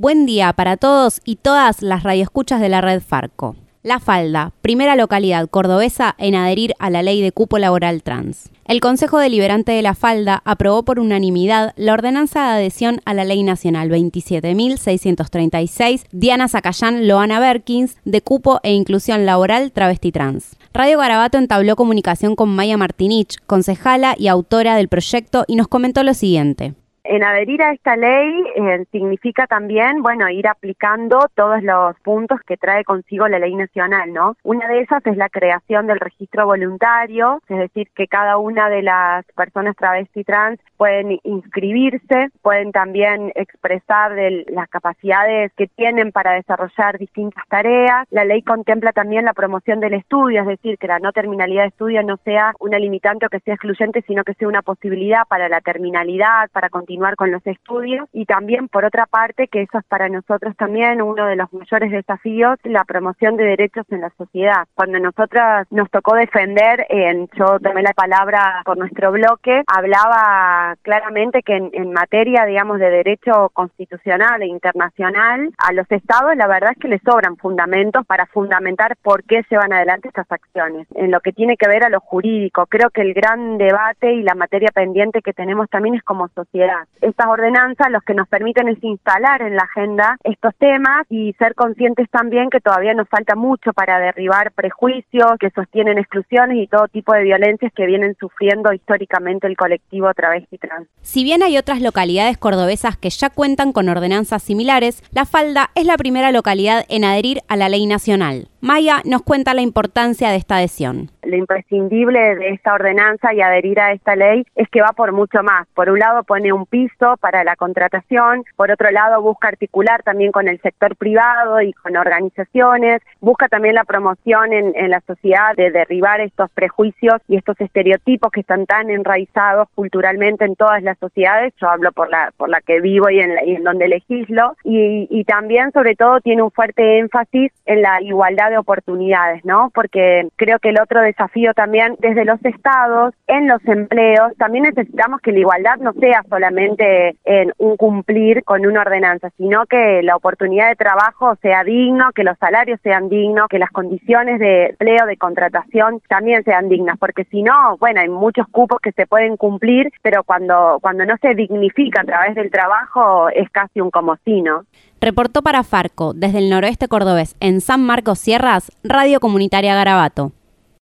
Buen día para todos y todas las radioescuchas de la red Farco. La Falda, primera localidad cordobesa en adherir a la ley de cupo laboral trans. El Consejo Deliberante de La Falda aprobó por unanimidad la ordenanza de adhesión a la Ley Nacional 27.636 Diana Zacayán Loana Berkins de cupo e inclusión laboral travesti trans. Radio Garabato entabló comunicación con Maya Martinich, concejala y autora del proyecto, y nos comentó lo siguiente. En adherir a esta ley eh, significa también, bueno, ir aplicando todos los puntos que trae consigo la ley nacional, ¿no? Una de esas es la creación del registro voluntario, es decir, que cada una de las personas travesti trans pueden inscribirse, pueden también expresar las capacidades que tienen para desarrollar distintas tareas. La ley contempla también la promoción del estudio, es decir, que la no terminalidad de estudio no sea una limitante o que sea excluyente, sino que sea una posibilidad para la terminalidad, para continuar continuar con los estudios. Y también por otra parte que eso es para nosotros también uno de los mayores desafíos la promoción de derechos en la sociedad. Cuando nosotras nos tocó defender en yo tomé la palabra por nuestro bloque hablaba claramente que en, materia digamos de derecho constitucional e internacional a los estados la verdad es que les sobran fundamentos para fundamentar por qué se van adelante estas acciones en lo que tiene que ver a lo jurídico. Creo que el gran debate y la materia pendiente que tenemos también es como sociedad estas ordenanzas los que nos permiten es instalar en la agenda estos temas y ser conscientes también que todavía nos falta mucho para derribar prejuicios que sostienen exclusiones y todo tipo de violencias que vienen sufriendo históricamente el colectivo travesti trans. Si bien hay otras localidades cordobesas que ya cuentan con ordenanzas similares, La Falda es la primera localidad en adherir a la ley nacional. Maya nos cuenta la importancia de esta adhesión. Lo imprescindible de esta ordenanza y adherir a esta ley es que va por mucho más. Por un lado pone un piso para la contratación, por otro lado busca articular también con el sector privado y con organizaciones, busca también la promoción en, la sociedad de derribar estos prejuicios y estos estereotipos que están tan enraizados culturalmente en todas las sociedades. Yo hablo por la, por la que vivo y en, en donde legislo. Y, y también, sobre todo, tiene un fuerte énfasis en la igualdad de oportunidades, ¿no? Porque creo que el otro desafío también desde los estados, en los empleos, también necesitamos que la igualdad no sea en un cumplir con una ordenanza, sino que la oportunidad de trabajo sea digno, que los salarios sean dignos, que las condiciones de empleo, de contratación también sean dignas, porque si no, bueno, hay muchos cupos que se pueden cumplir, pero cuando, cuando no se dignifica a través del trabajo es casi un como si, ¿no? Reportó para Farco, desde el noroeste cordobés, en San Marcos Sierras, Radio Comunitaria Garabato.